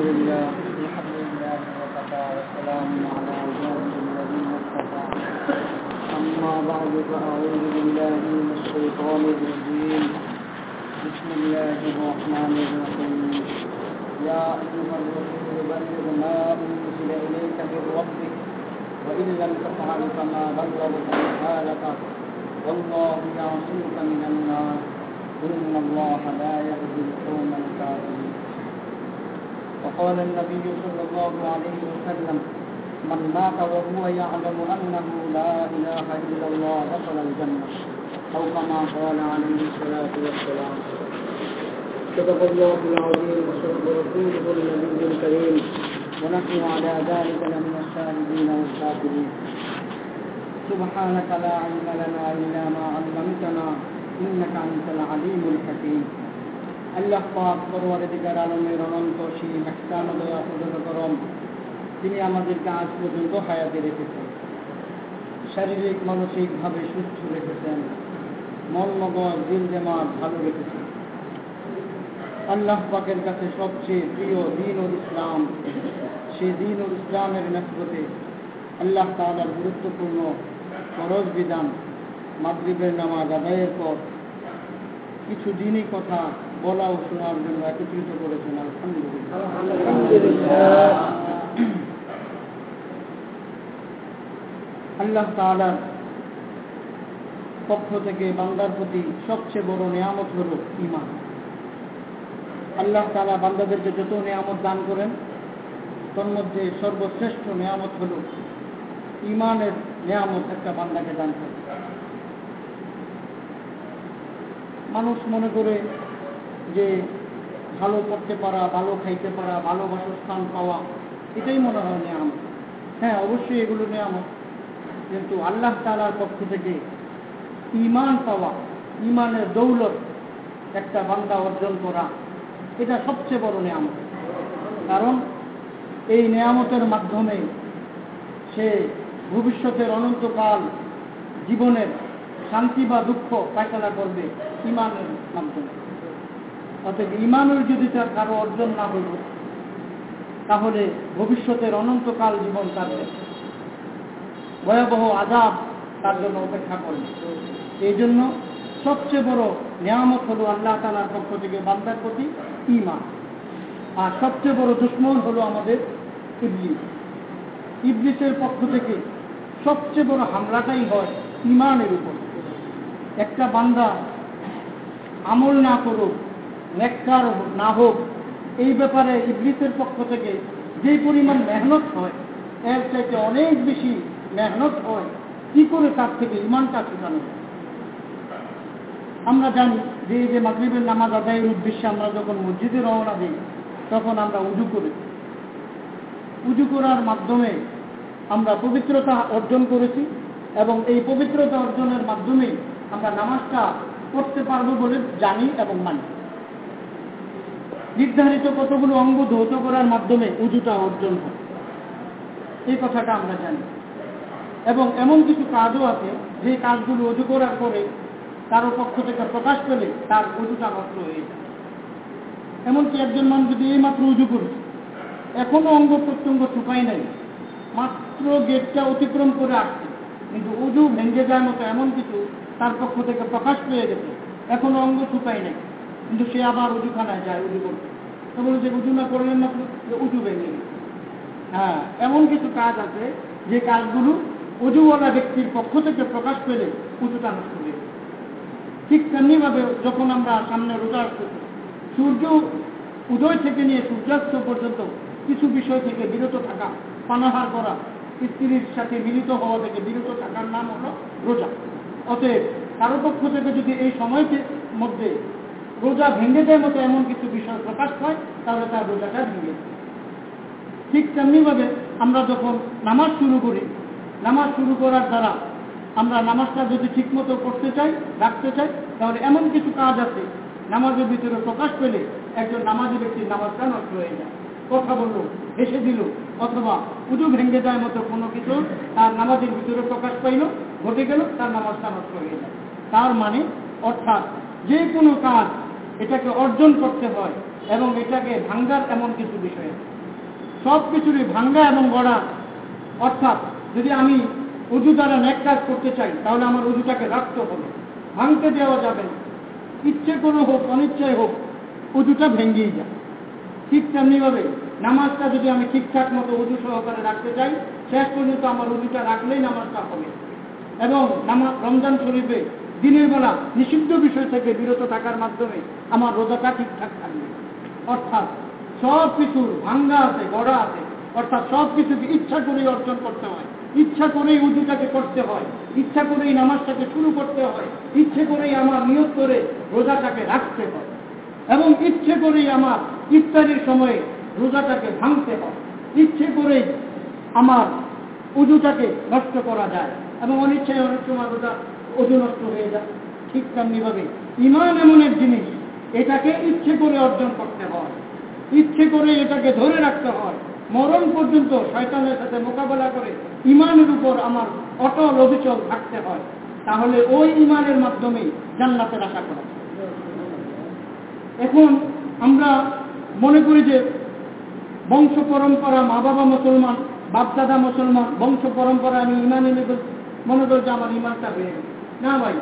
لله الحمد لله وكفى والسلام على عباده الذين اصطفى أما بعد فأعوذ بالله من الشيطان الرجيم بسم الله الرحمن الرحيم يا أيها الرسول بلغ ما أنزل إليك من ربك وإن لم تفعل فما بلغت رسالته والله يعصمك من الناس إن الله لا يهدي القوم الكافرين وقال النبي صلى الله عليه وسلم من مات وهو يعلم أنه لا إله إلا الله دخل الجنة. أو كما قال عليه الصلاة والسلام. صدق الله العظيم وصدق رسوله النبي الكريم. ونحن على ذلك لمن الشاهدين والشاكرين سبحانك لا علم لنا إلا ما علمتنا إنك أنت العليم الحكيم. আল্লাহ পাক পরওয়ারদিগার আলমের অনন্ত সীম ও দয়া করম। তিনি আমাদেরকে আজ পর্যন্ত হায়াতে রেখেছেন। শারীরিক, মানসিকভাবে সুস্থ রেখেছেন। মন মগজ দিল দেমাগ ভালো রেখেছেন। আল্লাহ পাকের কাছে সবচেয়ে প্রিয় দিন ও ইসলাম সেই দিন ও ইসলামের নেতৃত্বে আল্লাহ তাআলার গুরুত্বপূর্ণ ফরজ বিধান, মাগরিবের নামাজ আদায়ের পর কিছু দিনই কথা বলা ও শোনার জন্য একত্রিত করেছেন আল্লাহ তাআলার পক্ষ থেকে বান্দার প্রতি সবচেয়ে বড় নিয়ামত হল ইমান আল্লাহ তাআলা বান্দাদেরকে যত নিয়ামত দান করেন, তন্মধ্যে সর্বশ্রেষ্ঠ নিয়ামত হল ইমানের নিয়ামত একটা বান্দাকে দান করে। মানুষ মনে করে যে ভালো করতে পারা, ভালো খাইতে পারা, ভালো বাসস্থান পাওয়া, এটাই মনে হয় নিয়ামত। হ্যাঁ অবশ্যই এগুলো নিয়ামত। কিন্তু আল্লাহ তালার পক্ষ থেকে ইমান পাওয়া ইমানের দৌলত একটা বান্দা অর্জন করা, এটা সবচেয়ে বড় নিয়ামত। কারণ এই নিয়ামতের মাধ্যমে সে ভবিষ্যতের অনন্তকাল জীবনের শান্তি বা দুঃখ পায়খানা করবে ইমানের মাধ্যমে। অতএব ইমানের যদি তার কারও অর্জন না হইব তাহলে ভবিষ্যতের অনন্তকাল জীবন তার ভয়াবহ আজাব তার জন্য অপেক্ষা করবে। এই জন্য সবচেয়ে বড় নিয়ামত হলো আল্লাহ তালার পক্ষ থেকে বান্দার প্রতি ইমান আর সবচেয়ে বড় দুশ্মন হলো আমাদের ইবলিস। ইবলিসের পক্ষ থেকে সবচেয়ে বড় হামলাটাই হয় ইমানের উপর। একটা বান্দা আমল না করুক নেককার না হোক, এই ব্যাপারে ইবলিসের পক্ষ থেকে যে পরিমাণ মেহনত হয়, এর চাইতে অনেক বেশি মেহনত হয়, কি করে তার থেকে ইমানটা ছুটানো আমরা জানি যে যে মাগরীবের নামাজ আদায়ের উদ্দেশ্যে আমরা যখন মসজিদে রওনা দিই, তখন আমরা উজু করি উজু করার মাধ্যমে আমরা পবিত্রতা অর্জন করেছি এবং এই পবিত্রতা অর্জনের মাধ্যমে আমরা নামাজটা পড়তে পারব বলে জানি এবং মানি। নির্ধারিত কতগুলো অঙ্গ ধৌত করার মাধ্যমে উজুটা অর্জন হয়। এই কথাটা আমরা জানি। এবং এমন কিছু কাজও আছে, যে কাজগুলো উজু করার পরে কারও পক্ষ থেকে প্রকাশ পেলে তার উজুটা নষ্ট হয়ে যায়। এমনকি একজন মানুষ যদি এই মাত্র উজু করেছে এখনও অঙ্গ প্রত্যঙ্গ চুপাই নাই, মাত্র গেটটা অতিক্রম করে আসছে, কিন্তু উজু ভেঙে যায় মতো এমন কিছু তার পক্ষ থেকে প্রকাশ পেয়ে গেছে, এখনও অঙ্গ চুপাই নাই। কিন্তু সে আবার উজুখানায় যায় উজু করতে। তো বলে যে উজু না করলেন না উজু ভেঙে হ্যাঁ এমন কিছু কাজ আছে যে কাজগুলো উজুওয়ালা ব্যক্তির পক্ষ থেকে প্রকাশ পেলে উজুটা নষ্ট হয়ে ঠিক তেমনিভাবে যখন আমরা সামনে রোজা আসতেছি সূর্য উদয় থেকে নিয়ে সূর্যাস্ত পর্যন্ত কিছু বিষয় থেকে বিরত থাকা, পানাহার করা, স্ত্রীর সাথে মিলিত হওয়া থেকে বিরত থাকার নাম হলো রোজা। অতএব কারও পক্ষ থেকে যদি এই সময়কে মধ্যে রোজা ভেঙে দেয় মতো এমন কিছু বিষয় প্রকাশ হয় তাহলে তার রোজাটা ভেঙে যায় ঠিক তেমনিভাবে আমরা যখন নামাজ শুরু করি, নামাজ শুরু করার দ্বারা আমরা নামাজটা যদি ঠিকমতো করতে চাই, রাখতে চাই, তাহলে এমন কিছু কাজ আছে, নামাজের ভিতরে প্রকাশ পেলে একজন নামাজি ব্যক্তির নামাজটা নষ্ট হয়ে যায়। কথা বলল, হেসে দিল, অথবা পুজো ভেঙে যায় মতো কোনো কিছু তার নামাজের ভিতরে প্রকাশ পাইল, ঘটে গেল, তার নামাজটা নষ্ট হয়ে যায়। তার মানে অর্থাৎ যে কোনো কাজ এটাকে অর্জন করতে হয় এবং এটাকে ভাঙ্গার এমন কিছু বিষয় আছে। সব কিছুরই ভাঙ্গা এবং গড়া, অর্থাৎ যদি আমি উজু দ্বারা নেক কাজ করতে চাই, তাহলে আমার উজুটাকে রাখতে হবে, ভাঙতে দেওয়া যাবে না। ইচ্ছে করে হোক, অনিচ্ছায় হোক, উজুটা ভেঙ্গেই যায়। ঠিক তেমনিভাবে নামাজটা যদি আমি ঠিকঠাক মতো উজু সহকারে রাখতে চাই, শেষ পর্যন্ত আমার উজুটা রাখলেই নামাজটা হবে। এবং রমজান শরীফে দিনের বেলা নিষিদ্ধ বিষয় থেকে বিরত থাকার মাধ্যমে আমার রোজাটা ঠিকঠাক থাকবে। অর্থাৎ সব কিছুর ভাঙ্গা আছে গড়া আছে অর্থাৎ সব কিছুকে ইচ্ছা করেই অর্জন করতে হয়। ইচ্ছা করেই উজুটাকে করতে হয়। ইচ্ছা করেই নামাজটাকে শুরু করতে হয়। ইচ্ছে করেই আমার নিয়োগ করে রোজাটাকে রাখতে হয়। এবং ইচ্ছে করেই আমার ইত্যাদির সময়ে রোজাটাকে ভাঙতে হয়। ইচ্ছে করেই আমার উজুটাকে নষ্ট করা যায়। এবং অনিচ্ছায় অনেক সময় রোজা নষ্ট হয়ে যায়। ঠিক তেমনিভাবে ইমান এমন এক জিনিস, এটাকে ইচ্ছে করে অর্জন করতে হয়। ইচ্ছে করে এটাকে ধরে রাখতে হয়। মরণ পর্যন্ত শয়তানের সাথে মোকাবেলা করে ইমানের উপর আমার অটল অবিচল থাকতে হয়। তাহলে ওই ইমানের মাধ্যমেই জান্নাতের আশা করা এখন আমরা মনে করি যে বংশ পরম্পরা, মা বাবা মুসলমান, বাপদাদা মুসলমান, বংশ পরম্পরা, আমি ইমান এনে মনে করি যে আমার ইমানটা হয়ে গেছে। না ভাই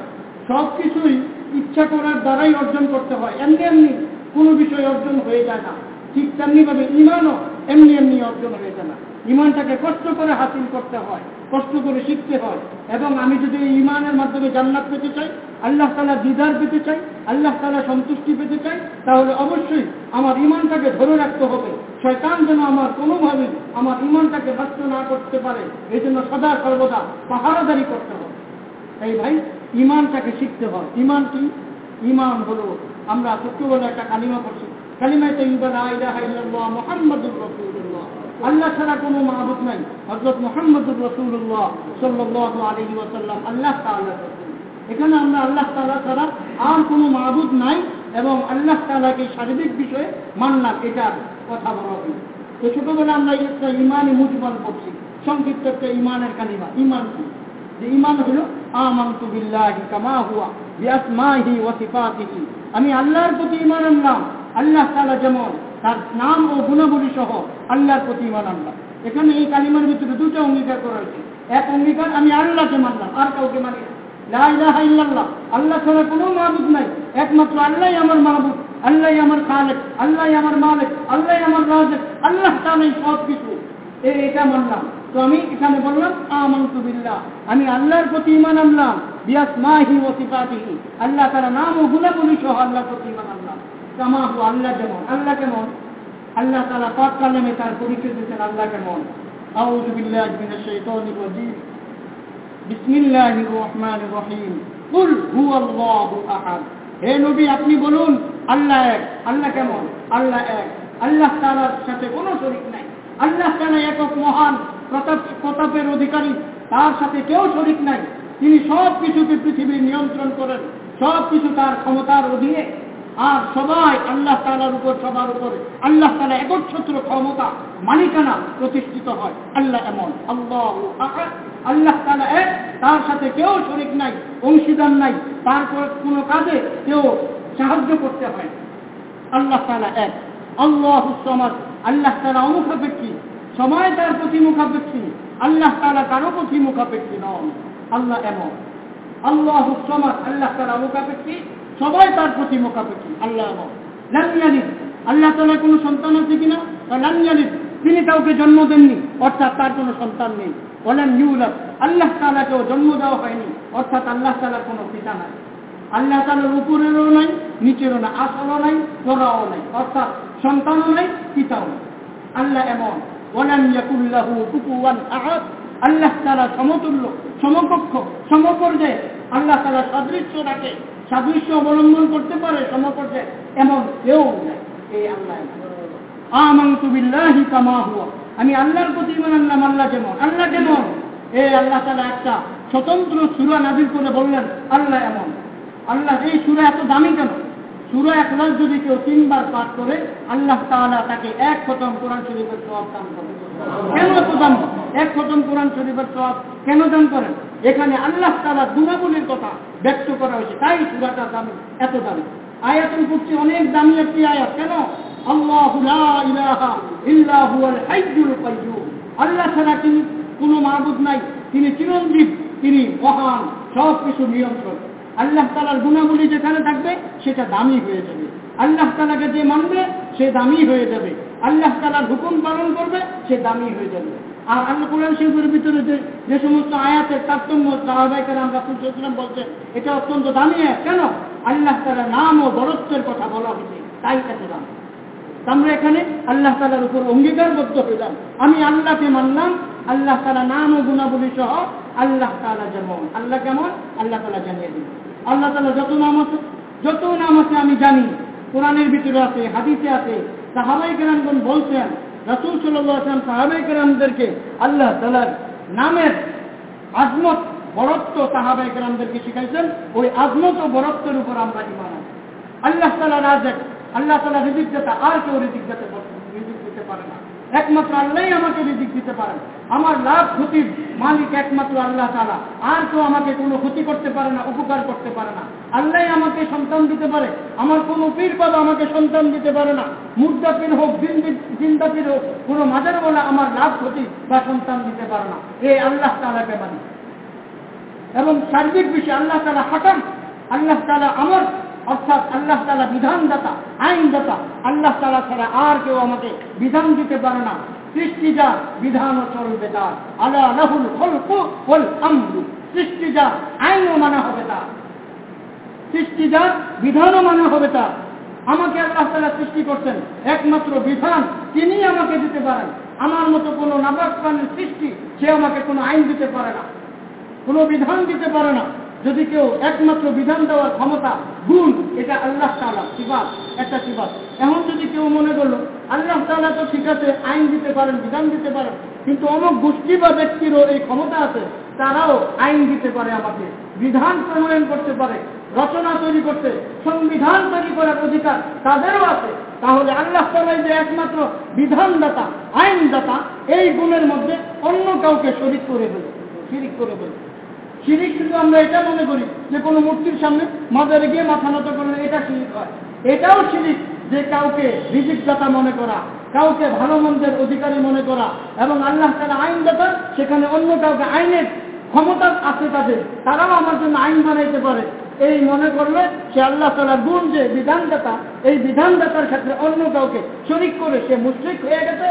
সব কিছুই ইচ্ছা করার দ্বারাই অর্জন করতে হয়। এমনি এমনি কোনো বিষয় অর্জন হয়ে যায় না। ঠিক তেমনিভাবে ইমানও এমনি এমনি অর্জন হয়ে যায় না। ইমানটাকে কষ্ট করে হাসিল করতে হয়, কষ্ট করে শিখতে হয়। এবং আমি যদি এই ইমানের মাধ্যমে জান্নাত পেতে চাই, আল্লাহ তালা দিদার পেতে চাই, আল্লাহ তালা সন্তুষ্টি পেতে চাই, তাহলে অবশ্যই আমার ইমানটাকে ধরে রাখতে হবে। শয়তান যেন আমার কোনোভাবে আমার ইমানটাকে নষ্ট না করতে পারে এই জন্য সদা সর্বদা পাহারাদারি করতে হবে। এই ভাই ইমানটাকে শিখতে হয়। ইমান কি? ইমান হলো আমরা ছোট্টবেলা একটা কালিমা পড়ছি। কালিমায় তো মোহাম্মদুর রসুল্লাহ আল্লাহ ছাড়া কোনো মাহবুদ নাই। হজরত মোহাম্মদুর রসুল্লাহ সাল্লাহ আলহি ওসাল্লাম আল্লাহ এখানে আমরা আল্লাহ তালা ছাড়া আর কোনো মাহবুদ নাই এবং আল্লাহ তালাকে শারীরিক বিষয়ে মানলাম, এটার কথা বলা হইল তো ছোটবেলা আমরা একটা ইমানই মুজমাল পড়ছি। সংক্ষিপ্ত একটা ইমানের কালিমা। ইমান কি? যে ইমান হলো আমান্তু বিল্লাহি কামা হুয়া বিআসমাহি ওয়া সিফাতিহি। আমি আল্লাহর প্রতি ঈমান আনলাম, আল্লাহ তাআলা যেমন তার নাম ও গুণাবলী সহ আল্লাহর প্রতি ঈমান আনলাম। এখানে এই কালিমার ভিতরে দুটো অঙ্গীকার করা হয়েছে। এক অঙ্গীকার, আমি আল্লাহকে মানলাম, আর কাউকে মানি। লা ইলাহা ইল্লাল্লাহ, আল্লাহ ছাড়া কোনো মাহবুদ নাই। একমাত্র আল্লাহই আমার মাহবুদ আল্লাহই আমার খালেক, আল্লাহই আমার মালিক, আল্লাহই আমার রাজেক, আল্লাহ তাআলাই সব কিছু এটা মানলাম। তো আমি এখানে বললাম, আমান্তু বিল্লাহ। আমি আল্লাহর প্রতি ঈমান আনলাম বিয়াসমাহি ওয়া সিফাতিহি। আল্লাহ তাআলা নাম ও গুণাবলী সহ আল্লাহর প্রতি ঈমান আনলাম। কামা হু আল্লাহ যেমন, আল্লাহ কেমন? আল্লাহ তাআলা পাক কালামে তার পরিচয় দিয়েছেন আল্লাহ কেমন? আউযু বিল্লাহি মিনাশ শাইতানির রাজীম। বিসমিল্লাহির রহমানির রহিম। কুল হুয়াল্লাহু আহাদ। হে নবী, আপনি বলুন, আল্লাহ এক, আল্লাহ কেমন? আল্লাহ এক। আল্লাহ তাআলার সাথে কোনো শরীক নাই। আল্লাহ তাআলা একক মহান। প্রতাপের অধিকারী, তার সাথে কেউ শরীক নাই। তিনি সব কিছুকে পৃথিবীর নিয়ন্ত্রণ করেন সব কিছু তার ক্ষমতার অধীনে। আর সবাই আল্লাহ তালার উপর, সবার উপরে আল্লাহ তালা একচ্ছত্র ক্ষমতা, মালিকানা প্রতিষ্ঠিত হয়। আল্লাহ এমন, আল্লাহ আল্লাহ তালা এক, তার সাথে কেউ শরিক নাই, অংশীদার নাই। তার কোনো কাজে কেউ সাহায্য করতে হয় আল্লাহ তালা এক, আল্লাহ সমাজ আল্লাহ তালা অমুখাপেক্ষী সময় তার প্রতি মুখাপেক্ষী আল্লাহ তালা কারও প্রতি মুখাপেক্ষী নন। আল্লাহ এমন। আল্লাহ সমাজ আল্লাহ তালা মুখাপেক্ষী, সবাই তার প্রতি মোকাপেক্ষী আল্লাহ এমন। লামিয়ালিদ আল্লাহ তালা কোনো সন্তান আছে কিনা? লামিয়ালিদ তিনি কাউকে জন্ম দেননি, অর্থাৎ তার কোনো সন্তান নেই। বলেন ইউলাদ। আল্লাহ তালাকেও জন্ম দেওয়া হয়নি, অর্থাৎ আল্লাহ তালার কোনো পিতা নাই। আল্লাহ তালার উপরেরও নাই, নিচেরও নাই, আসলও নাই তোরাও নাই, অর্থাৎ সন্তানও নাই, পিতাও নাই। আল্লাহ এমন। আল্লাহ তারা সমতুল্য, সমকক্ষ, সমপর্যায়ে আল্লাহ তারা সদৃশ্য রাখে সাদৃশ্য অবলম্বন করতে পারে সমপর্যায়ে এমন কেউ এই আল্লাহ বিল্লাহি কামা হুয়া। আমি আল্লাহর প্রতি আনলাম, আল্লাহ যেমন আল্লাহ যেমন এ আল্লাহ তালা একটা স্বতন্ত্র সুরা নাজির করে বললেন, আল্লাহ এমন। আল্লাহ এই সুরা এত দামি কেন? সুরা একলাস যদি কেউ তিনবার পাঠ করে, আল্লাহ তাআলা তাকে এক খতম কোরআন শরীফের সওয়াব দান করেন। কেন এত দাম? এক খতম কোরআন শরীফের সওয়াব কেন দান করেন? এখানে আল্লাহ তাআলা গুণাবলীর কথা ব্যক্ত করা হয়েছে। তাই সুরাটার দামি এত দামি। আয়াতুল কুরসি অনেক দামি একটি আয়াত। কেন? আল্লাহু ছাড়া তিনি কোনো মাবুদ নাই। তিনি চিরঞ্জীব। তিনি মহান সব কিছু নিয়ন্ত্রণ আল্লাহ তালার গুণাবলী যেখানে থাকবে, সেটা দামি হয়ে যাবে। আল্লাহ তালাকে যে মানবে, সে দামি হয়ে যাবে। আল্লাহ তালার হুকুম পালন করবে, সে দামি হয়ে যাবে। আর আল্লাহ কোরআন শিল্পের ভিতরে যে যে সমস্ত আয়াতের তারতম্য সাহাবাহিকের আমরা সুলসাম বলছেন, এটা অত্যন্ত দামি আয়াত কেন? আল্লাহ তালার নাম ও বরত্বের কথা বলা হয়েছে। তাই এত দাম। আমরা এখানে আল্লাহ তালার উপর অঙ্গীকারবদ্ধ হইলাম আমি আল্লাহকে মানলাম, আল্লাহ তালা নাম ও গুণাবলী সহ আল্লাহ তালা যেমন, আল্লাহ কেমন? আল্লাহ তালা জানিয়ে দিন আল্লাহ তালা যত নাম আছে, যত নাম আছে আমি জানি। কোরআনের ভিতরে আছে, হাদিসে আছে সাহাবাই কেরামগণ বলছেন, রসুল সাল্লাম সাহাবাই কেরামদেরকে আল্লাহ তালার নামের আজমত, বরত্ব সাহাবাই কেরামদেরকে শিখাইছেন, ওই আজমত ও বরত্বের উপর আমরা ইমান আছি আল্লাহ তালা রাজেক, আল্লাহ তালা রিজিক দাতা, আর কেউ রিজিক দিতে রিজিক দিতে পারে না। একমাত্র আল্লাহ আমাকে রিজিক দিতে পারেন। আমার লাভ ক্ষতির মালিক একমাত্র আল্লাহ তালা আর কেউ আমাকে কোনো ক্ষতি করতে পারে না, উপকার করতে পারে না। আল্লাহ আমাকে সন্তান দিতে পারে। আমার কোনো পীর বাবা আমাকে সন্তান দিতে পারে না। মুদ্রা পীর হোক, জিন্দা পীর হোক, কোনো মাজার বলা আমার লাভ ক্ষতি বা সন্তান দিতে পারে না। এই আল্লাহ তালাকে মানি এবং সার্বিক বিষয়ে আল্লাহ তালা হাকাম। আল্লাহ তালা আমার অর্থাৎ আল্লাহ তালা বিধানদাতা, আইনদাতা। আল্লাহ তালা ছাড়া আর কেউ আমাকে বিধান দিতে পারে না। সৃষ্টি যা বিধানও চলবে তার। আল্লাহ রাহুল খলক হল আমরু। সৃষ্টি যা আইনও মানা হবে তার। সৃষ্টি যা বিধানও মানা হবে তার। আমাকে আল্লাহ তালা সৃষ্টি করছেন। একমাত্র বিধান তিনি আমাকে দিতে পারেন। আমার মতো কোনো নাবাক প্রাণীর সৃষ্টি সে আমাকে কোনো আইন দিতে পারে না। কোনো বিধান দিতে পারে না। যদি কেউ একমাত্র বিধান দেওয়ার ক্ষমতা, গুণ, এটা আল্লাহ তালা সিবাদ একটা সিবাদ এখন যদি কেউ মনে করল, আল্লাহ তালা তো ঠিক আছে, আইন দিতে পারেন, বিধান দিতে পারেন, কিন্তু অমুক গোষ্ঠী বা ব্যক্তিরও এই ক্ষমতা আছে, তারাও আইন দিতে পারে আমাকে, বিধান প্রণয়ন করতে পারে, রচনা তৈরি করতে, সংবিধান তৈরি করার অধিকার তাদেরও আছে, তাহলে আল্লাহ তালাই যে একমাত্র বিধানদাতা, আইনদাতা, এই গুণের মধ্যে অন্য কাউকে শরিক করে ফেলে শিরিক করে ফেলে শিরিক কিন্তু আমরা এটা মনে করি যে কোনো মূর্তির সামনে মাজারে গিয়ে মাথা নত করলে এটা শিরিক হয়। এটাও শিরিক যে কাউকে রিজিকদাতা মনে করা, কাউকে ভালো মন্দের অধিকারী মনে করা এবং আল্লাহ তারা আইনদাতা সেখানে অন্য কাউকে আইনের ক্ষমতা আছে তাদের, তারাও আমার জন্য আইন বানাইতে পারে। এই মনে করলে সে আল্লাহ তালার গুণ যে বিধানদাতা, এই বিধানদাতার ক্ষেত্রে অন্য কাউকে শরিক করে সে মুশ্রিক হয়ে গেছে।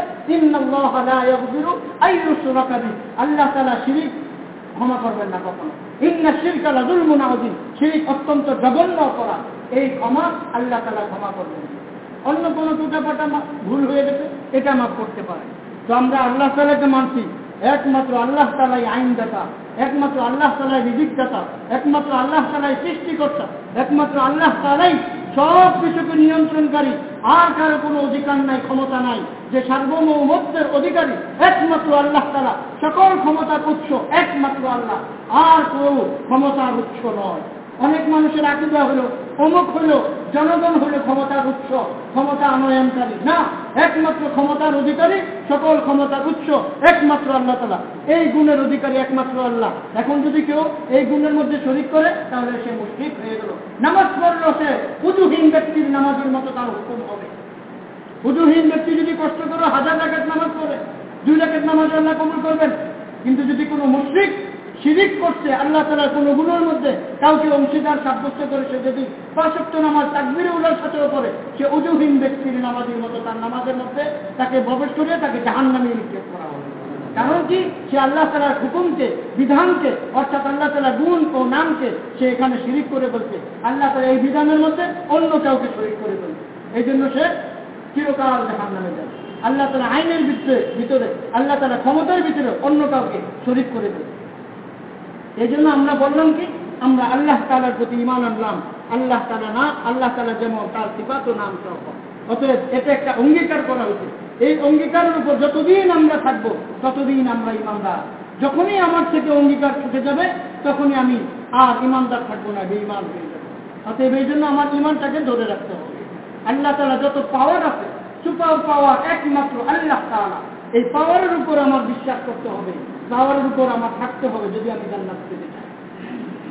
আল্লাহ তালা শিরিক ক্ষমা করবেন না কখনো। ইন্না শিরকালা জুলমুন আউদিন শিরিক অত্যন্ত জঘন্য অপরাধ। এই ক্ষমা আল্লাহ তালা ক্ষমা করবেন। অন্য কোনো টুটাপাটা ভুল হয়ে গেছে, এটা মাফ করতে পারে তো আমরা আল্লাহ তালাকে মানছি। একমাত্র আল্লাহ তালাই আইনদাতা, একমাত্র আল্লাহ তালাই রিজিকদাতা, একমাত্র আল্লাহ তালাই সৃষ্টিকর্তা, একমাত্র আল্লাহ তালাই সব কিছুকে নিয়ন্ত্রণকারী আর কারও কোনো অধিকার নাই, ক্ষমতা নাই। যে সার্বভৌমত্বের অধিকারী একমাত্র আল্লাহ তারা সকল ক্ষমতার উৎস একমাত্র আল্লাহ। আর কেউ ক্ষমতার উৎস নয়। অনেক মানুষের আকিদা হলো অমুক হলো জনগণ হলো ক্ষমতার উৎস, ক্ষমতা আনয়নকারী। না, একমাত্র ক্ষমতার অধিকারী সকল ক্ষমতার উৎস, একমাত্র আল্লাহ তালা এই গুণের অধিকারী একমাত্র আল্লাহ। এখন যদি কেউ এই গুণের মধ্যে শরিক করে, তাহলে সে মুশরিক হয়ে গেল। নামাজ পড়ল সে পুজুহীন ব্যক্তির নামাজের মতো তার হুকুম হবে। পুজুহীন ব্যক্তি যদি কষ্ট করে হাজার রাখাত নামাজ পড়ে, দুই রাখাত নামাজ আল্লাহ কবুল করবেন। কিন্তু যদি কোনো মুশ্রিক শিরিক করছে, আল্লাহ তালার কোনো গুণের মধ্যে কাউকে অংশীদার সাব্যস্ত করে সে যদি পাঁচক্ত নামাজ তাকবিরে উল্লার সাথেও করে সে উজুহীন ব্যক্তির নামাজের মতো তার নামাজের মধ্যে তাকে প্রবেশ করে তাকে জাহান নামে নিক্ষেপ করা হবে। কারণ কি? সে আল্লাহ তালার হুকুমকে, বিধানকে, অর্থাৎ আল্লাহ তালা গুণ ও নামকে সে এখানে শিরিক করে বলছে। আল্লাহ তালা এই বিধানের মধ্যে অন্য কাউকে শরিক করে বলছে। এই জন্য সে চিরকাল জাহান নামে যায় আল্লাহ তালা আইনের ভিতরে ভিতরে, আল্লাহ তালা ক্ষমতার ভিতরে অন্য কাউকে শরিক করে দেবে এই জন্য আমরা বললাম কি, আমরা আল্লাহ তালার প্রতি ইমান আনলাম। আল্লাহ তালা না, আল্লাহ তালা যেমন তার সিপাত নাম সহ। অতএব এটা একটা অঙ্গীকার করা হয়েছে এই অঙ্গীকারের উপর যতদিন আমরা থাকব, ততদিন আমরা ইমানদার যখনই আমার থেকে অঙ্গীকার ছুটে যাবে, তখনই আমি আর ইমানদার থাকব না, বেঈমান হয়ে যাব। অতএব এই জন্য আমার ইমানটাকে ধরে রাখতে হবে। আল্লাহ তালা যত পাওয়ার আছে সুপার পাওয়ার একমাত্র আল্লাহ তালা এই পাওয়ারের উপর আমার বিশ্বাস করতে হবে। পাওয়ারের উপর আমার থাকতে হবে, যদি আমি জান্নাত পেতে চাই।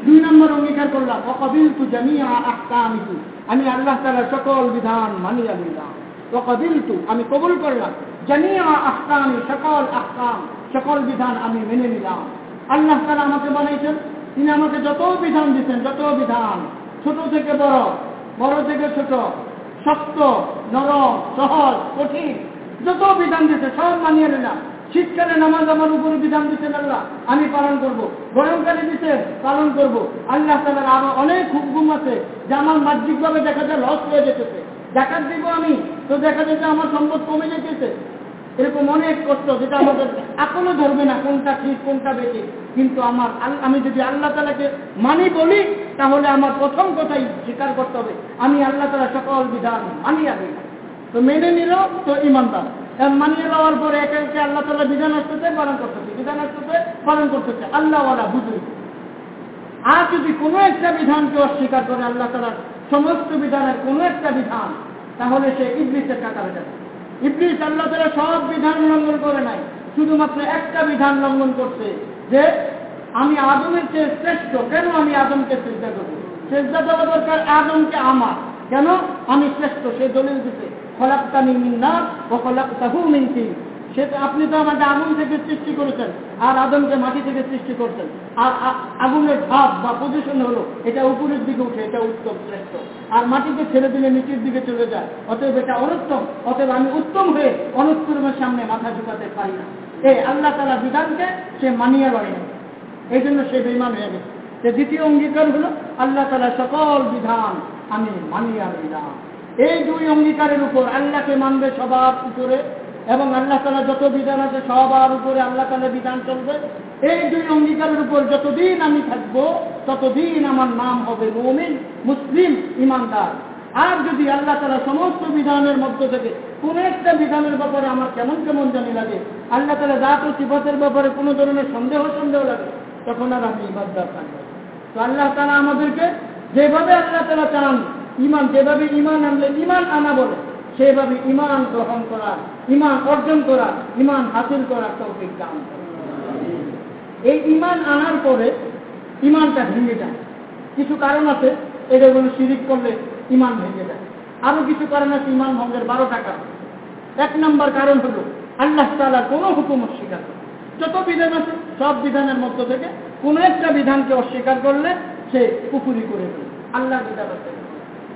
দুই নম্বর অঙ্গীকার করলাম অকবিল তু জামিয়া আহকামিতু আমি তু আমি আল্লাহ তালার সকল বিধান মানিয়া নিলাম। ওকদিলতু আমি কবুল করলাম। জানিয়া আহকামি সকল আহকাম, সকল বিধান আমি মেনে নিলাম। আল্লাহ তারা আমাকে বানিয়েছেন তিনি আমাকে যত বিধান দিচ্ছেন যত বিধান, ছোট থেকে বড় বড় থেকে ছোট, শক্ত, নরম, সহজ, কঠিন, যত বিধান দিচ্ছে সব মানিয়ে নিলাম। শীতকালে নামাজ আমার উপরে বিধান দিচ্ছেন আল্লাহ, আমি পালন করব। গরমকালে দিচ্ছে পালন করব। আল্লাহ তালার আরও অনেক হুকুম আছে যে আমার বাহ্যিকভাবে দেখা যায় লস হয়ে যেতেছে। জাকাত দিব আমি, তো দেখা যাচ্ছে আমার সম্পদ কমে যেতেছে। এরকম অনেক কষ্ট যেটা আমাদের এখনও ধরবে না, কোনটা ঠিক, কোনটা বেশি কিন্তু আমার আমি যদি আল্লাহ তালাকে মানি বলি, তাহলে আমার প্রথম কথাই স্বীকার করতে হবে, আমি আল্লাহ তালা সকল বিধান মানি আনি তো মেনে নিল, তো ইমানদার মানিয়ে দেওয়ার পরে একে একে আল্লাহ তালা বিধান আসতেছে, পালন করতেছে। বিধান আসতেছে, পালন করতেছে। আল্লাহওয়ালা বুঝুই আর যদি কোনো একটা বিধানকে অস্বীকার করে আল্লাহ তালার সমস্ত বিধানের কোনো একটা বিধান, তাহলে সে ইবলিসের কাতারে যাবে। ইবলিস আল্লাহ তালা সব বিধান লঙ্ঘন করে নাই, শুধুমাত্র একটা বিধান লঙ্ঘন করছে, যে আমি আদমের চেয়ে শ্রেষ্ঠ, কেন আমি আদমকে চেষ্টা করব চেষ্টা দেওয়া দরকার আদমকে আমার। কেন? আমি শ্রেষ্ঠ, সে দলিল দিতে আপনি তো আমাকে আগুন থেকে সৃষ্টি করেছেন, আর আদমকে মাটি থেকে সৃষ্টি করছেন। আর আগুনের ভাব বা পজিশন হলো, এটা উপরের দিকে উঠে, এটা উত্তম, শ্রেষ্ঠ। আর মাটিকে ছেড়ে দিলে নিচের দিকে চলে যায়। অতএব এটা অনুত্তম। অতএব আমি উত্তম হয়ে অনুত্তমের সামনে মাথা ঝুঁকাতে পারি না। এই আল্লাহ তালা বিধানকে সে মানিয়ে লড়ে না। এই জন্য সে বেমান হয়ে গেছে। দ্বিতীয় অঙ্গীকার হলো, আল্লাহ তালা সকল বিধান আমি মানিয়ে নিলাম এই দুই অঙ্গীকারের উপর আল্লাহকে মানবে সবার উপরে এবং আল্লাহ তালা যত বিধান আছে সবার উপরে আল্লাহ তালা বিধান চলবে। এই দুই অঙ্গীকারের উপর যতদিন আমি থাকব, ততদিন আমার নাম হবে মমিন, মুসলিম ইমানদার আর যদি আল্লাহ তালা সমস্ত বিধানের মধ্য থেকে কোন একটা বিধানের ব্যাপারে আমার কেমন কেমন জানি লাগে, আল্লাহ তালা জাত ও সিফাতের ব্যাপারে কোনো ধরনের সন্দেহ সন্দেহ লাগে, তখন আর আমি ইমানদার থাকব তো আল্লাহ তালা আমাদেরকে যেভাবে আল্লাহ তালা চান ইমান, যেভাবে ইমান আনলে, ইমান আনা বলে, সেভাবে ইমান গ্রহণ করা, ইমান অর্জন করা, ইমান হাসিল করার তৌফিক দান এই ইমান আনার পরে ইমানটা ভেঙে যায়। কিছু কারণ আছে এটা কোনো শিরিক করলে ইমান ভেঙে যায়। আরও কিছু কারণ আছে, ইমান ভঙ্গের বারো টাকা এক নম্বর কারণ হলো, আল্লাহ তালা কোনো হুকুম অস্বীকার করে যত বিধান আছে, সব বিধানের মধ্য থেকে কোনো একটা বিধানকে অস্বীকার করলে সে পুকুরি করে দেবে আল্লাহ বিধান আছে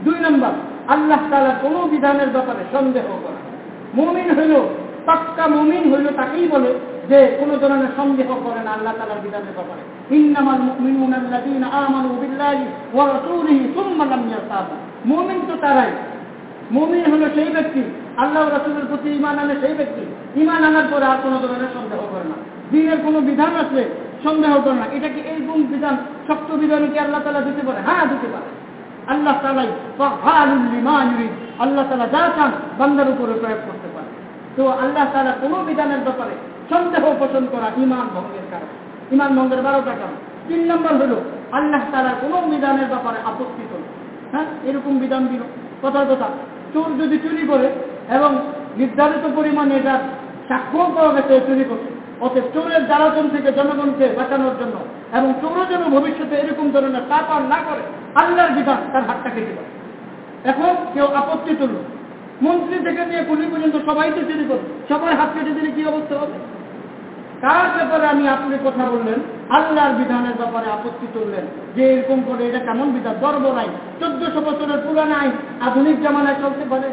দুই নম্বর, আল্লাহ তালা কোনো বিধানের ব্যাপারে সন্দেহ করা। মুমিন হইল, পাক্কা মুমিন হইল তাকেই বলে যে কোনো ধরনের সন্দেহ করে না আল্লাহ তালার বিধানের ব্যাপারে। ইন্নামাল মুমিনুন আল্লাযীনা আমানু বিল্লাহি ওয়া রাসূলিহি সুম্মা লাম ইয়ারতাবু মুমিন তো তারাই। মুমিন হলো সেই ব্যক্তি, আল্লাহ রাসূলের প্রতি ঈমান আনে সেই ব্যক্তি। ঈমান আনার পরে আর কোনো ধরনের সন্দেহ করে না। দিনের কোনো বিধান আছে সন্দেহ করে না। এটা কি এইরকম বিধান, শক্ত বিধান কি আল্লাহ তালা দিতে পারে? হ্যাঁ দিতে পারে। আল্লাহ তালাই আল্লাহ তালা যা চান বান্দার উপরে প্রয়োগ করতে পারে। তো আল্লাহ তালা কোনো বিধানের ব্যাপারে সন্দেহ পোষণ করা ইমান ভঙ্গের কারণ। ইমান ভঙ্গের বারোটা কারণ। তিন নম্বর হলো, আল্লাহ তালা কোনো বিধানের ব্যাপারে আপত্তি করে হ্যাঁ এরকম বিধান দিল। কথার কথা, চোর যদি চুরি করে এবং নির্ধারিত পরিমাণে এটার সাক্ষ্য পাওয়া গেছে চুরি করছে অতএব চোরের জ্বালাতন থেকে জনগণকে বাঁচানোর জন্য এবং চোরও যেন ভবিষ্যতে এরকম ধরনের পাপ আর না করে আল্লাহর বিধান তার হাতটা কেটে দেয় এখন কেউ আপত্তি তুলল। মন্ত্রী থেকে নিয়ে পুলিশ পর্যন্ত সবাই তো চুরি করবে সবাই হাত কেটে দিলে কি অবস্থা হবে? কার ব্যাপারে আমি আপনি কথা বললেন? আল্লাহর বিধানের ব্যাপারে আপত্তি তুললেন যে এরকম করে এটা কেমন বিধান? গর্ব নাই। চোদ্দশো বছরের পুরানো আইন আধুনিক জামানায় চলতে পারে।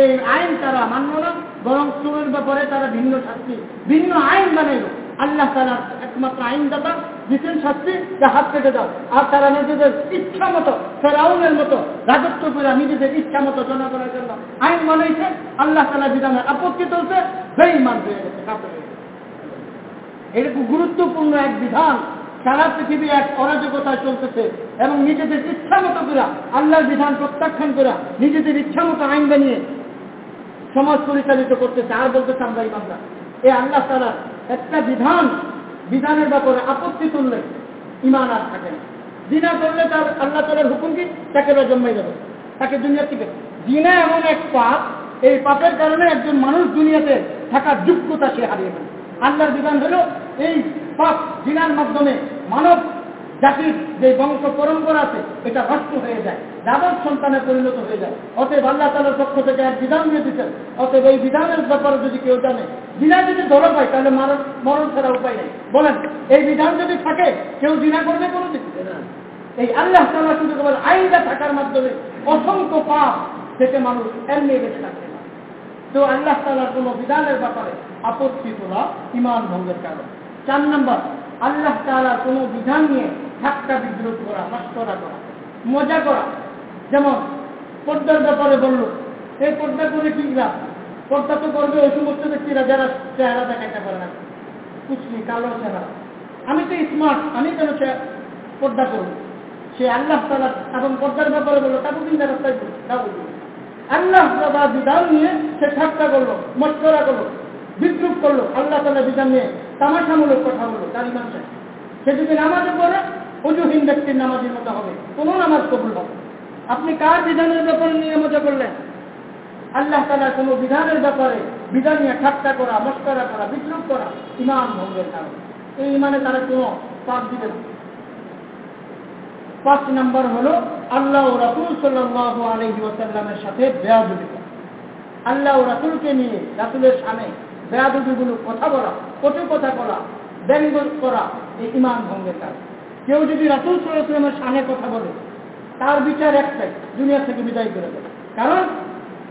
এই আইন তারা মানল না, বরং চোরের ব্যাপারে তারা ভিন্ন শাস্তি, ভিন্ন আইন বানাইল। আল্লাহ তারা একমাত্র আইনদাতা দিচ্ছেন শাস্তি, যা হাত কেটে দাও। আর তারা নিজেদের ইচ্ছা মতো, ফেরাউনের মতো রাজত্ব করে নিজেদের ইচ্ছা মতো জনগণের জন্য আইন বানাইছে। আল্লাহ তালা বিধানের আপত্তি তুলছে হয়ে গেছে এরকম গুরুত্বপূর্ণ এক বিধান সারা পৃথিবী এক অরাজকতায় চলতেছে এবং নিজেদের ইচ্ছা মতো করে আল্লাহর বিধান প্রত্যাখ্যান করে নিজেদের ইচ্ছা মতো আইন বানিয়ে সমাজ পরিচালিত করতেছে। আর বলতেছে আমরা ইমানদার। এ আল্লাহ তারা একটা বিধান বিধানের ব্যাপারে আপত্তি তুললে ইমান আর থাকে না। জিনা করলে তার আল্লাহ তালের হুকুম কি? তাকে জন্মাই যাবে তাকে দুনিয়া থেকে জিনা এমন এক পাপ, এই পাপের কারণে একজন মানুষ দুনিয়াতে থাকার যোগ্যতা সে হারিয়ে ফেলে। আল্লাহর বিধান হল এই পাপ জিনার মাধ্যমে মানব জাতির যে বংশ পরম্পরা আছে, এটা নষ্ট হয়ে যায় যাদব সন্তানে পরিণত হয়ে যায়। অতএব আল্লাহ তালার পক্ষ থেকে এক বিধান দিয়ে দিচ্ছেন, অতএব এই বিধানের ব্যাপারে যদি কেউ জানে জিনা যদি ধরা পায় তাহলে মরণ মরণ ছাড়া উপায় নেই। বলেন, এই বিধান যদি থাকে, কেউ জিনা করবে কোনো দিন এই আল্লাহ তালা শুধু কেবল আইনটা থাকার মাধ্যমে অসংখ্য পাপ থেকে মানুষ এমনি বেঁচে পারে তো আল্লাহ তালার কোন বিধানের ব্যাপারে আপত্তি তোলা ইমান ভঙ্গের কারণ। চার নম্বর আল্লাহ তালার কোন বিধান নিয়ে ঠাক্কা বিদ্রোহ করা মস্করা করা, মজা করা। যেমন পর্দার ব্যাপারে বলল, এই পর্দা করে কি লাভ? পর্দা তো করবে ওই সমস্ত ব্যক্তিরা যারা চেহারা দেখাইতে পারে না। কুচলি কালো চেহারা। আমি তো স্মার্ট আমি কেন পর্দা করব? সে আল্লাহ তালা এবং পর্দার ব্যাপারে বলল তা বুঝিন রাস্তায় তা বুঝি আল্লাহ বিধান নিয়ে সে ঠাট্টা করল, মস্করা করল। বিদ্রুপ করল, আল্লাহ তালা বিধান নিয়ে তামাশামূলক কথা বলল, তার ইমান সে যদি নামাজে পড়ে অজুহীন ব্যক্তির নামাজের মতো হবে, কোনো নামাজ কবুল হবে আপনি কার বিধানের ব্যাপারে নিয়ে মজা করলেন? আল্লাহ তালা কোনো বিধানের ব্যাপারে বিধান নিয়ে ঠাট্টা করা, মস্করা করা, বিদ্রুপ করা ইমান ভঙ্গের কারণ। এই ইমানে তারা কোনো পাপ দিবে পাঁচ নম্বর হলো আল্লাহ রাসুল সাল্লাহ আলহি ওসাল্লামের সাথে বেয়াদুবি করা আল্লাহ রাসুলকে নিয়ে রাসুলের সামনে বেয়াদুবিগুলো কথা বলা কটু কথা বলা ব্যঙ্গ করা, এই ইমান ভঙ্গের কাজ। কেউ যদি রাসুল সাল্লামের সামনে কথা বলে, তার বিচার একটাই, দুনিয়া থেকে বিদায় করে দেবে কারণ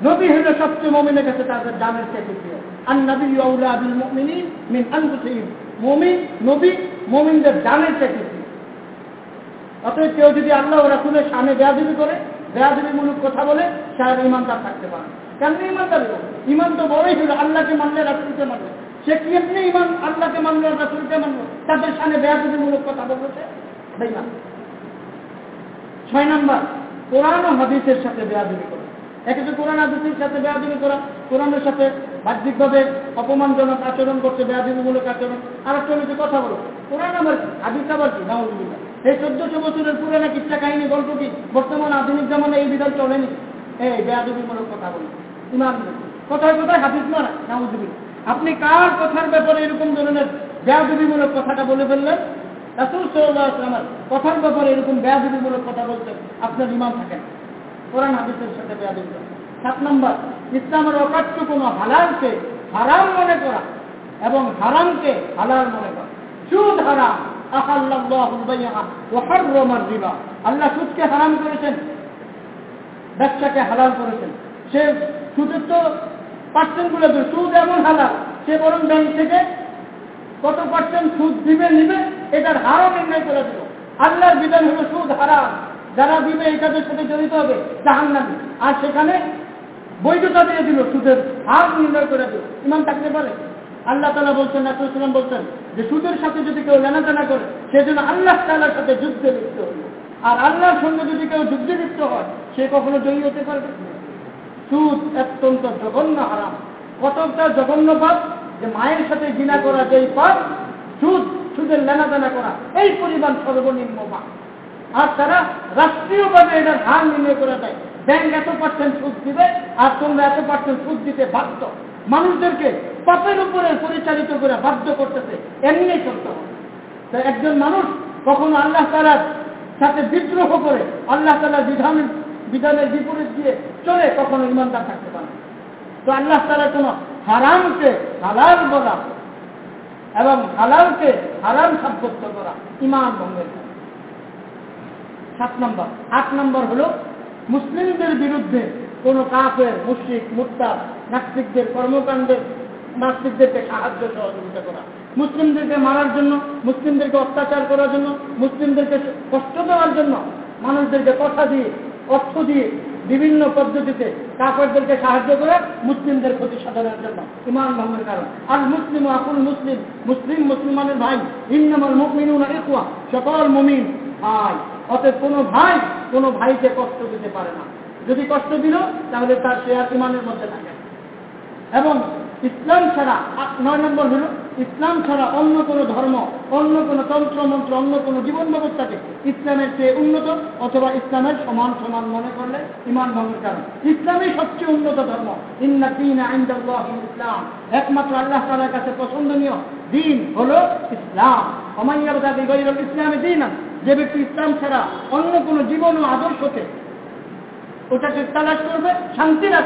নবী হলো সবচেয়ে মমিনের কাছে তাদের জানের চাইতে প্রিয়। আর নবী আউলা আবিল মমিনী মিন আনফুসিহিম। মমিন, নবী মমিনদের জানের চাইতে প্রিয়। অতএব কেউ যদি আল্লাহ রাসুলের সামনে বেয়াদিবি করে বেয়াদিবিমূলক কথা বলে আর ইমানদার থাকতে পারে কেন ইমানদার ইমান তো বড়ই হলো, আল্লাহকে মানলে রাসুলকে মানলে। সে কি আপনি ইমান আল্লাহকে মানলো রাসুলকে মানলো? তাদের সামনে বেয়াদিবিমূলক কথা বলেছে বেইমান। ছয় নাম্বার, কোরআন হাদিসের সাথে বেয়াদিবি করা। একে কোরআন হাদিসের সাথে বেয়াদিবি করা, কোরআনের সাথে বাহ্যিকভাবে অপমানজনক আচরণ করছে, বেয়াদিবিমূলক আচরণ। আর একটা হচ্ছে কথা বলো। কোরআন আবার কি? হাদিস আবার কি? নাউজুবিল্লাহ। এই চোদ্দশো বছরের পুরানা কিচ্ছা কাহিনী, গল্প কি? বর্তমান আধুনিক জামানে এই বিধান চলেনি? এই বেয়াদবিমূলক কথা বলি। ইমান কোথায় কোথায় হাদিস মারা, নাউজুবিল্লাহ। আপনি কার কথার ব্যাপারে এরকম ধরনের বেয়াদবিমূলক কথাটা বলে ফেললেন? রাসুল সাল্লামের কথার ব্যাপারে এরকম বেয়াদবিমূলক কথা বলছেন আপনার ইমান থাকেন কোরআন হাদিসের সাথে বেয়াদবি সাত নম্বর, ইসলামের অকাট্য কোনো হালালকে হারাম মনে করা এবং হারামকে হালাল মনে করা। সুদ হারাম। আল্লাহ সুদকে হারাম করেছেন, ব্যবসাকে হালাল করেছেন। সে সুদের তো পার্সেন্টগুলো সুদ এমন হালাল, সে বরং ব্যাংক থেকে কত পার্সেন্ট সুদ দিবে, নিবে, এটার হারও নির্ণয় করে দিল আল্লাহর বিধান হলো সুদ হারাম। যারা দিবে এটাদের সাথে জড়িত হবে জাহান নামে আর সেখানে বৈধতা দিয়ে দিল, সুদের হার নির্ণয় করে দিল ইমান থাকতে পারে। আল্লাহ তালা বলছেন নাসুলাম বলছেন যে সুদের সাথে যদি কেউ লেনাদেনা করে, সেজন্য আল্লাহ তালার সাথে যুদ্ধে লিপ্ত হইল আর আল্লাহর সঙ্গে যদি কেউ যুদ্ধে লিপ্ত হয়, সে কখনো জয়ী হতে পারবে? সুদ অত্যন্ত জঘন্য হারাম। কতটা জঘন্য পাপ যে মায়ের সাথে জিনা করা যেই পাপ সুদ, সুদের লেনাদেনা করা, এই পরিমাণ সর্বনিম্ন পাপ আর তারা রাষ্ট্রীয়ভাবে এটার হার নির্ণয় করে দেয়। ব্যাংক এত পার্সেন্ট সুদ দিবে আর তোমরা এত পার্সেন্ট সুদ দিতে বাধ্য। মানুষদেরকে পাপের উপরে পরিচালিত করে বাধ্য করতেছে। এমনি চলতে হবে। একজন মানুষ কখনো আল্লাহ তালার সাথে বিদ্রোহ করে, আল্লাহ তালার বিধানের বিধানের বিপরীত দিয়ে চলে কখনো ইমানদার থাকতে পারে তো আল্লাহ তালা কোন হারামকে হালাল বলা এবং হালালকে হারাম সাব্যস্ত করা ইমান ভঙ্গের সাত নম্বর। আট নম্বর হলো মুসলিমদের বিরুদ্ধে কোন কাফের, মুশ্রিক মুক্তার নাস্তিকদের কর্মকাণ্ডে নাস্তিকদেরকে সাহায্য সহযোগিতা করা, মুসলিমদেরকে মারার জন্য, মুসলিমদেরকে অত্যাচার করার জন্য, মুসলিমদেরকে কষ্ট দেওয়ার জন্য মানুষদেরকে কথা দিয়ে অর্থ দিয়ে বিভিন্ন পদ্ধতিতে কাফেরদেরকে সাহায্য করে মুসলিমদের ক্ষতি সাধনের জন্য। ইমান ভঙ্গের কারণ। আর মুসলিম আকুল মুসলিম মুসলিম মুসলমানের ভাই। ইন্নামাল মুমিনুনা ইখওয়া, সকল মুমিন ভাই। অতএব কোনো ভাই কোনো ভাইকে কষ্ট দিতে পারে না। যদি কষ্ট দিল, তাহলে তার সে আর ইমানের মধ্যে থাকে। এবং ইসলাম ছাড়া নয় নম্বর হল, ইসলাম ছাড়া অন্য কোনো ধর্ম, অন্য কোনো তন্ত্র, মন্ত্র, অন্য কোনো জীবন ব্যবস্থাকে ইসলামের চেয়ে উন্নত অথবা ইসলামের সমান সমান মনে করলে ইমান ভঙ্গের কারণ। ইসলামই সবচেয়ে উন্নত ধর্ম। ইন্না দিন আইন ইসলাম। একমাত্র আল্লাহ তালার কাছে পছন্দনীয় দিন হল ইসলাম। অমাইয়াবদা বিগৈরুল ইসলামে দিন। যে ব্যক্তি ইসলাম ছাড়া অন্য কোনো জীবন ও আদর্শকে ওটাকে তালাশ করবে, শান্তি না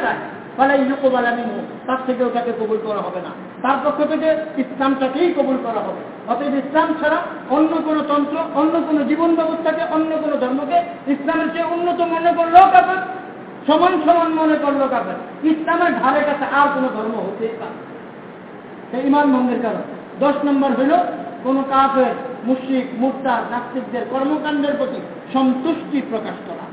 ফলে ইউকোবালা মিনু তার থেকে ওটাকে কবুল করা হবে না। তার পক্ষ থেকে ইসলামটাকেই কবুল করা হবে। অতএব ইসলাম ছাড়া অন্য কোনো তন্ত্র, অন্য কোনো জীবন ব্যবস্থাকে, অন্য কোনো ধর্মকে ইসলামের চেয়ে উন্নত মনে করলেও কাপের সমান সমান মনে করল কাপের ইসলামের ধারে কাছে আর কোনো ধর্ম হতেই পারে ইমান ভঙ্গের কারণ। দশ নম্বর হইল, কোন কাফের, মুশ্রিক মুর্তা নাস্তিকদের কর্মকাণ্ডের প্রতি সন্তুষ্টি প্রকাশ করা।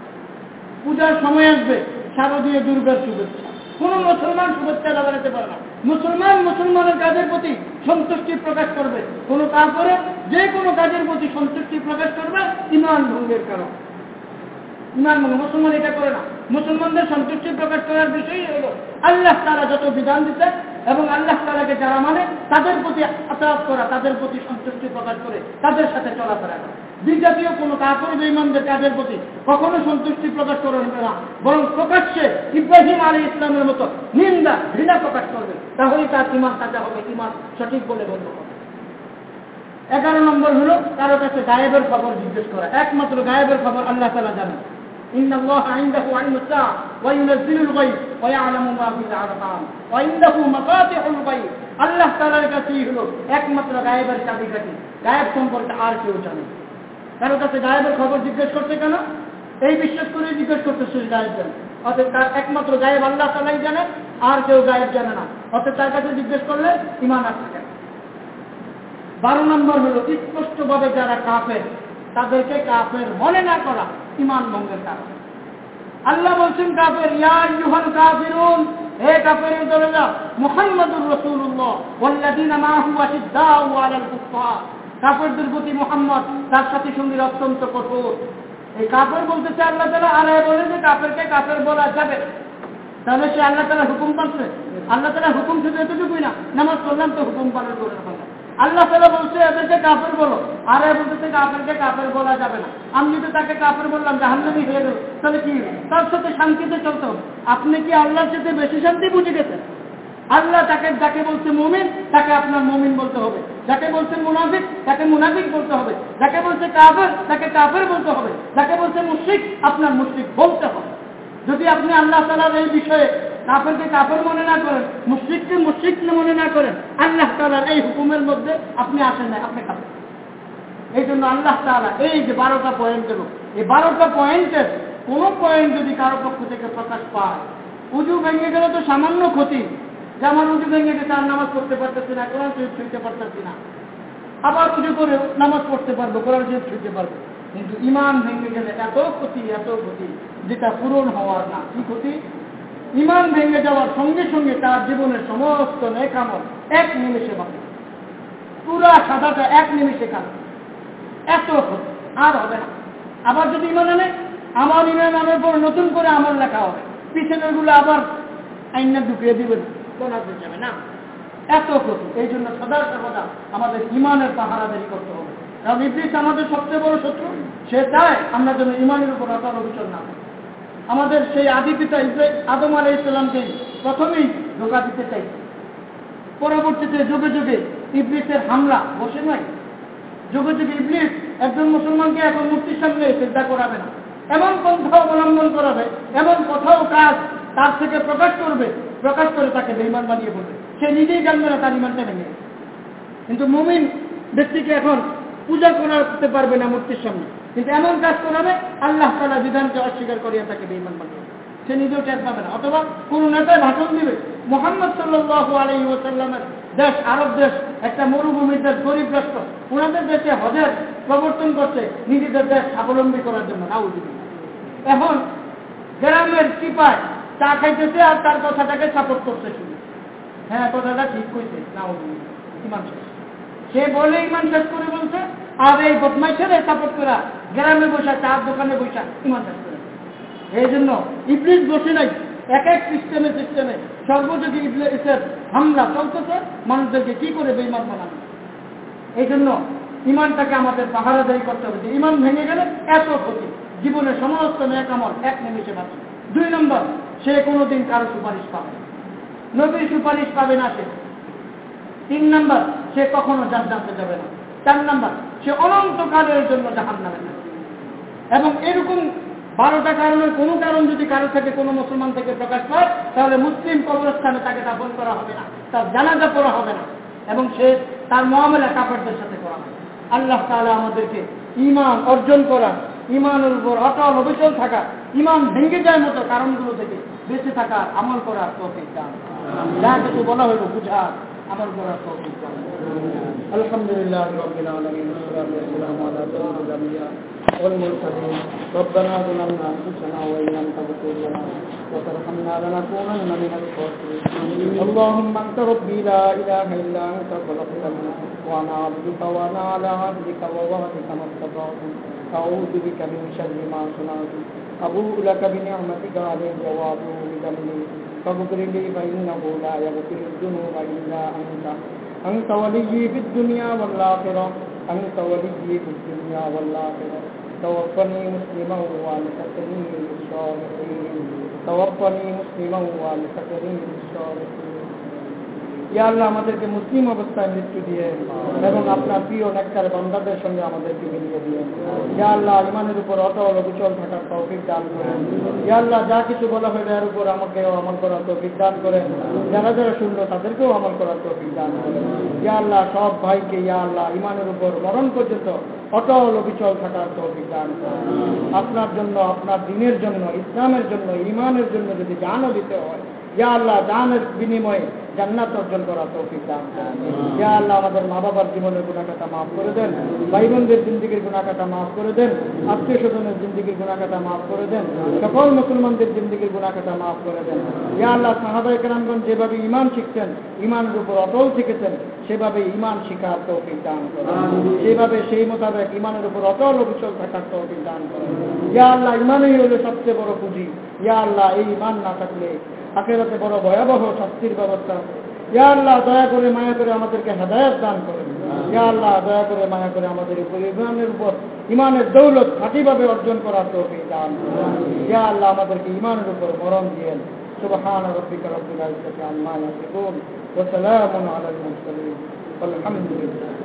পূজার সময় আসবে, শারদীয় দুর্গার শুভেচ্ছা। কোন মুসলমান শুভেচ্ছা লাগাতে পারে না। মুসলমান মুসলমানের কাজের প্রতি সন্তুষ্টি প্রকাশ করবে। কোন কাপড়ে যে কোনো কাজের প্রতি সন্তুষ্টি প্রকাশ করবে ইমান ভঙ্গের কারণ। ইমান ভঙ্গ, মুসলমান এটা করে না। মুসলমানদের সন্তুষ্টি প্রকাশ করার বিষয়ই হলো আল্লাহ তারা যত বিধান দিতে এবং আল্লাহ তালাকে যারা মানে তাদের প্রতি আতাপ করা, তাদের প্রতি সন্তুষ্টি প্রকাশ করে তাদের সাথে চলাফেরা করা। বিজাতীয় কোনো কাপড় বেইমানদের কাজের প্রতি কখনো সন্তুষ্টি প্রকাশ করবে না বরং প্রকাশ্যে ইব্রাহিম আলী ইসলামের মতো নিন্দা ঘৃণা প্রকাশ করবে তাহলেই তার ইমান তাজা হবে ইমান সঠিক বলে বলতে হবে এগারো নম্বর হলো কারো কাছে গায়েবের খবর জিজ্ঞেস করা একমাত্র গায়েবের খবর আল্লাহ তালা জানেন إن الله عنده علم الساعة وينزل الغيب ويعلم ما في الأرحام وعنده مفاتح الغيب আল্লাহ তালার কাছেই হলো একমাত্র গায়েবের চাবিকাঠি গায়েব সম্পর্কে আর কেউ জানে কারও কাছে গায়েবের খবর জিজ্ঞেস করতে কেন? এই বিশ্বাস করে জিজ্ঞেস করতে সে গায়েব জানে। অর্থাৎ তার একমাত্র গায়েব আল্লাহ তালাই জানে, আর কেউ গায়েব জানে না। অর্থাৎ তার কাছে জিজ্ঞেস করলে ইমান আসতে কেন বারো নম্বর হলো, স্পষ্টভাবে যারা কাফের, তাদেরকে কাফের মনে না করা ইমান ভঙ্গের কারণ। আল্লাহ বলছেন কাফের ইয়ার কাফিরুন, হে কাফের যা মুহাম্মাদুর রাসূলুল্লাহ, ওয়াল্লাযিনা মাআহু আশিদ্দাউ আলাল কুফফার। কাফেরদের প্রতি মুহাম্মদ, তার সাথে সঙ্গীর অত্যন্ত কঠোর। এই কাফের বলতেছে আল্লাহ তাআলা, আর বলে যে কাফেরকে কাফের বলা যাবে। তাহলে সে আল্লাহ তাআলা হুকুম পাচ্ছে আল্লাহ তাআলা হুকুম শুধু এতটুকুই না, নামাজ পড়লাম তো হুকুম পালন করে আল্লাহ তালা বলছে, এদেরকে কাপড় বলো, আর বলতেছে কাপড়কে কাপড় বলা যাবে না। আমি যদি তাকে কাপড় বললাম, জাহান্নামি হয়ে গেল। তাহলে কি তার সাথে শান্তিতে চলতে হবে। আপনি কি আল্লাহর সাথে বেশি শান্তি বুঝে গেছেন? আল্লাহ তাকে যাকে বলছে মুমিন, তাকে আপনার মুমিন বলতে হবে। যাকে বলছে মুনাফিক, তাকে মুনাফিক বলতে হবে। যাকে বলছে কাফের, তাকে কাফের বলতে হবে। যাকে বলছে মুশ্রিক, আপনার মুশ্রিক বলতে হবে। যদি আপনি আল্লাহ তালার এই বিষয়ে কাফেরকে কাফের মনে না করেন, মুশ্রিককে মুশ্রিক মনে না করেন, আল্লাহ তালার এই হুকুমের মধ্যে আপনি আসেন না আপনি কাফের। এই জন্য আল্লাহ তালা এই যে বারোটা পয়েন্ট দেব এই বারোটা পয়েন্টের কোন পয়েন্ট যদি কারও পক্ষ থেকে প্রকাশ পায়, উজু ভেঙে গেলে তো সামান্য ক্ষতি। যে আমার উজু ভেঙে গেছে আর নামাজ পড়তে পারতেছি না, কোরআন শরীফ ছুঁতে পারতেছি না। আবার উজু করে নামাজ পড়তে পারব, কোরআন শরীফ ছুঁতে পারব। কিন্তু ইমান ভেঙে গেলে এত ক্ষতি এত ক্ষতি, যেটা পূরণ হওয়ার না। কি ক্ষতি? ইমান ভেঙে যাওয়ার সঙ্গে সঙ্গে তার জীবনের সমস্ত নেকামল এক নিমেষে বাঁচে। পুরা সাদাটা এক নিমেষে কাটে। এত ক্ষতি, আর হবে না। আবার যদি ইমান আনে, আমার ইমান আনার পর নতুন করে আমল লেখা হবে। পিছনেরগুলো আবার আইনা ঢুকিয়ে দিবেন কোনাতে যাবে, না? এত ক্ষতি এই জন্য সদা সর্বদা আমাদের ইমানের পাহারাদারি করতে হবে। কারণ ইবলিস আমাদের সবচেয়ে বড় শত্রু। সে চায় আমরা যেন ইমানের উপর অকাল অবিচল না আমাদের সেই আদি পিতা ইসরাইল আদম আলাই ইসলামকে প্রথমেই ধোকা দিতে চাই। পরবর্তীতে যুগে যুগে ইবলিসের হামলা বসে নয় যুগে যুগে ইবলিস একজন মুসলমানকে এখন মূর্তির সামনে চিন্তা করাবে না। এমন পন্থা অবলম্বন করাবে, এমন কোথাও কাজ তার থেকে প্রকাশ করবে প্রকাশ করে তাকে বেইমান বানিয়ে বলবে। সে নিজেই জানবে না তার ইমানটা ভেঙে কিন্তু মুমিন ব্যক্তিকে এখন পূজা করাতে পারবে না মূর্তির সামনে। কিন্তু এমন কাজ করাবে, আল্লাহ তালা বিধানকে অস্বীকার করিয়া তাকে বেইমান বানিয়ে সে নিজেও টের পাবে না। অথবা কোন নেতায় ভাষণ দিবে, মোহাম্মদ সাল্লু আলাই ওসাল্লামের দেশ, আরব দেশ, একটা মরুভূমির দেশ গরিব রাষ্ট্র, ওনাদের দেশে হজের প্রবর্তন করছে নিজেদের দেশ স্বাবলম্বী করার জন্য নাউজিবি এখন গ্রামের চিপায় চা খাইতেছে আর তার কথাটাকে সাপোর্ট করতে শুনি হ্যাঁ কথাটা ঠিক কইছে নাউজিবি ইমান সে বলে ইমান শেষ করে বলছে, আর এই বদমাইশের সাপোর্ট করা গ্রামে বসা, চার দোকানে বসা ইমান শেষ করে। এই জন্য ইবলিস বসে নাই, এক এক সিস্টেমে সিস্টেমে সর্বযোগী ইবলিসের হামলা চলতেছে, মানুষদেরকে কি করে বেইমান বানানো এই জন্য ইমানটাকে আমাদের পাহারাদারি করতে হবে যে ইমান ভেঙে গেলে এত ক্ষতি। জীবনের সমস্ত মেয়ে ন্যাকামল এক নিমিষে বাঁচে দুই নম্বর সে কোনোদিন কারও সুপারিশ পাবে না। নবীর সুপারিশ পাবে না সে। তিন নম্বর, সে কখনো জান্নাতে যাবে না। চার নম্বর, সে অনন্তকালের জন্য জাহান নামে থাকবে এবং এরকম বারোটা কারণের কোনো কারণ যদি কারও থেকে, কোনো মুসলমান থেকে প্রকাশ পায়, তাহলে মুসলিম কবরস্থানে তাকে দাফন করা হবে না, তার জানাজা পড়া হবে না, এবং সে তার মহামেলা কাপড়দের সাথে করা হবে আল্লাহ তাহলে আমাদেরকে ইমান অর্জন করা ইমানের উপর অটল অবিচল থাকা ইমান ভেঙে যায় মতো কারণগুলো থেকে বেঁচে থাকার আমল করার তৌফিক দান যা কিছু বলা হইল বুঝার আমল করার তৌফিক দান الحمد لله رب العالمين والصلاة والسلام على سيد الأنبياء والمرسلين ربنا ظلمنا أنفسنا وإن لم تغفر لنا وترحمنا لنكونن من الخاسرين اللهم أنت ربي لا إله إلا أنت خلقتنا وأنا عبدك وأنا على عبدك ووعدك ما استطعت أعوذ بك من شر ما صنعت ابو لك بنعمتك علي وأبوء بذنبي فاغفر لي فإنه لا يغفر الذنوب إلا أنت. أنت ولي في الدنيا والآخرة. أنت ولي في الدنيا والآخرة. توفني مسلما والحقني بالصالحين توفني مسلما والحقني بالصالحين ইয়া আল্লাহ আমাদেরকে মুসলিম অবস্থায় মৃত্যু দিয়ে এবং আপনার প্রিয় নেককার বান্দাদের সঙ্গে আমাদেরকে মিলিয়ে দিয়ে ইয়া আল্লাহ ইমানের উপর অটল অবিচল থাকার তৌফিক দান করেন। ইয়া আল্লাহ যা কিছু বলা হইবে এর উপর আমাকেও আমল করার তৌফিক দান করেন। যারা যারা শুনলো তাদেরকেও আমল করার তৌফিক দান করেন। ইয়া আল্লাহ সব ভাইকে, ইয়া আল্লাহ, ইমানের উপর মরণ পর্যন্ত অটল অবিচল থাকার তৌফিক দান করেন। আপনার জন্য, আপনার দিনের জন্য, ইসলামের জন্য, ইমানের জন্য যদি জানও দিতে হয় ইয়া আল্লাহ দানের বিনিময়ে জান্নাত অর্জন করা তৌফিক দান করেন। ইয়া আল্লাহ আমাদের মা বাবার জীবনের গুণাকাটা মাফ করে দেন। ভাই বোনদের জিন্দিগির গুণাকাটা মাফ করে দেন। আত্মীয় স্বজনের জিন্দিগির গুণাকাটা মাফ করে দেন। সকল মুসলমানদের জিন্দিগির গুণাকাটা মাফ করে দেন। ইয়া আল্লাহ সাহাবাই কেরামগঞ্জ যেভাবে ইমান শিখছেন ইমানের উপর অটল শিখেছেন সেভাবে ইমান শিখার তৌফিক দান করেন। সেভাবে সেই মোতাবেক ইমানের উপর অটল অবিচল থাকার তৌফিক দান করেন। ইয়া আল্লাহ ইমানই হলো সবচেয়ে বড় পুঁজি। ইয়া আল্লাহ এই ইমান না থাকলে আখেরাতে বড় ভয়াবহ শাস্তির ব্যবস্থা আছে ইয়া আল্লাহ দয়া করে মায়া করে আমাদেরকে হেদায়ত দান করেন ইয়া আল্লাহ দয়া করে মায়া করে আমাদের উপর ইমানের উপর ইমানের দৌলত খাঁটিভাবে অর্জন করার তৌফিক দান করেন ইয়া আল্লাহ আমাদেরকে ইমানের উপর মরণ দিয়েন سبحان ربك رب العزة عما يصفون وسلام على المرسلين والحمد لله